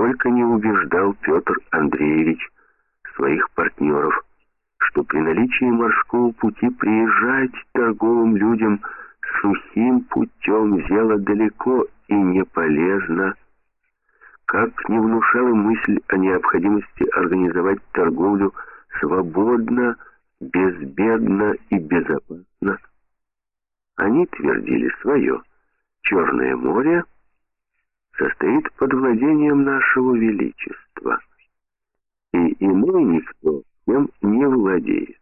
нисколько не убеждал Петр Андреевич своих партнеров, что при наличии морского пути приезжать торговым людям сухим путем дело далеко и не полезно, как не внушала мысль о необходимости организовать торговлю свободно, безбедно и безопасно. Они твердили свое. Черное море состоит под владением нашего величества, и иной никто им не владеет.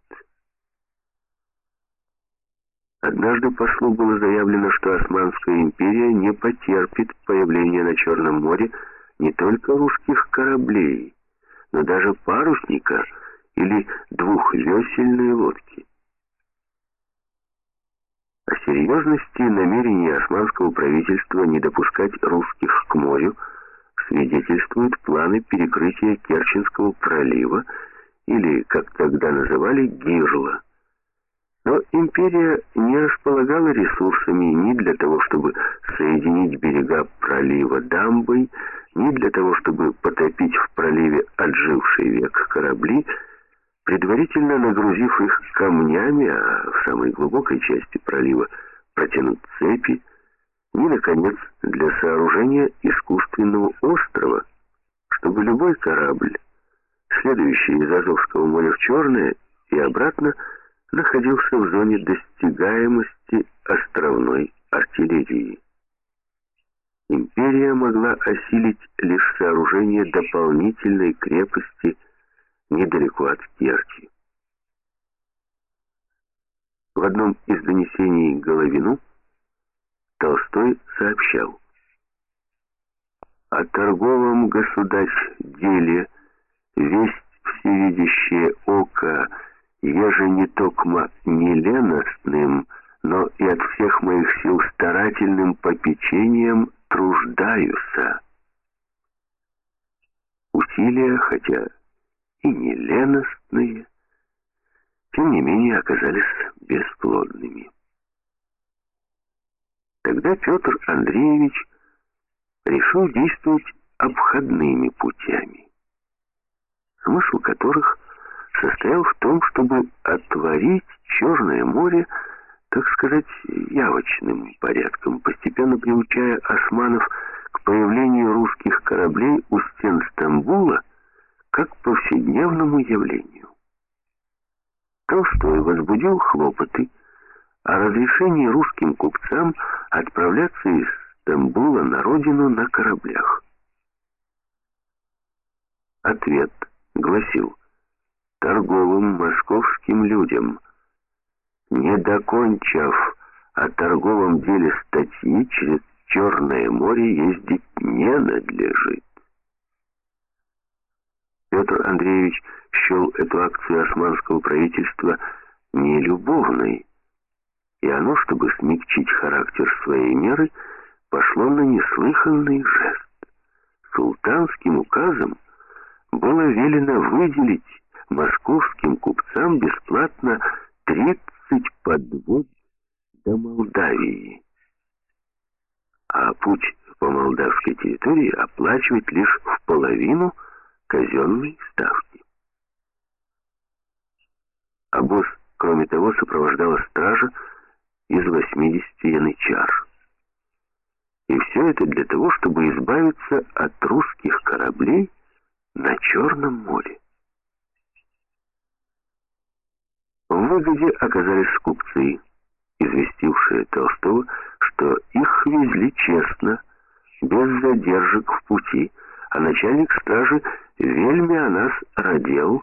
Однажды послу было заявлено, что Османская империя не потерпит появления на Черном море не только русских кораблей, но даже парусника или двухвесельной лодки. О серьезности намерения османского правительства не допускать русских морю свидетельствуют планы перекрытия Керченского пролива или, как тогда называли, Гирла. Но империя не располагала ресурсами ни для того, чтобы соединить берега пролива дамбой, ни для того, чтобы потопить в проливе отживший век корабли, предварительно нагрузив их камнями, а в самой глубокой части пролива протянуть цепи, ни, наконец, для сооружения искусственного острова, чтобы любой корабль, следующий из Азовского моря в Черное и обратно, находился в зоне достигаемости островной артиллерии. Империя могла осилить лишь сооружение дополнительной крепости недалеко от Керчи. В одном из донесений Головину Толстой сообщал «О торговом государь-деле весть всевидящее око, еже не токмо неленостным, но и от всех моих сил старательным попечением труждаюся». Усилия, хотя и неленостные, тем не менее оказались бесплодными. Тогда Петр Андреевич решил действовать обходными путями, смысл которых состоял в том, чтобы отворить Черное море, так сказать, явочным порядком, постепенно приучая османов к появлению русских кораблей у стен Стамбула как повседневному явлению. Толстой возбудил хлопоты о разрешении русским купцам отправляться из Стамбула на родину на кораблях. Ответ гласил торговым московским людям, не докончив о торговом деле статьи, через Черное море ездить не надлежит. Петр Андреевич счел эту акцию османского правительства нелюбовной, и оно, чтобы смягчить характер своей меры, пошло на неслыханный жест. Султанским указом было велено выделить московским купцам бесплатно 30 подвод до Молдавии, а путь по молдавской территории оплачивать лишь в половину казенной ставки. Обоз, кроме того, сопровождала стража из 80 янычар. И все это для того, чтобы избавиться от русских кораблей на Черном море. В выгоде оказались купцы, известившие Толстого, что их везли честно, без задержек в пути, а начальник стражи вельми о нас родил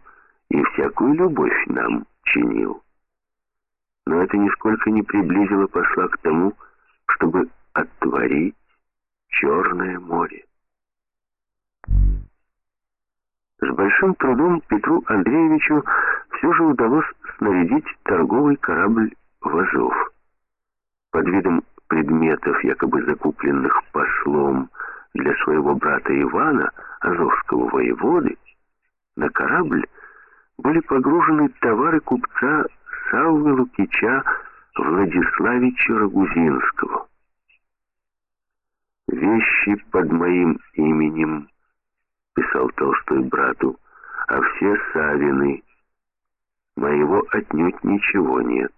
и всякую любовь нам чинил это нисколько не приблизило посла к тому, чтобы оттворить Черное море. С большим трудом Петру Андреевичу все же удалось снарядить торговый корабль в Азов. Под видом предметов, якобы закупленных послом для своего брата Ивана, азовского воеводы, на корабль были погружены товары купца Саввы Лукича Владиславича Рогузинского. Вещи под моим именем сказал Толстой брату, — «а все Савины. Моего отнюдь ничего нет».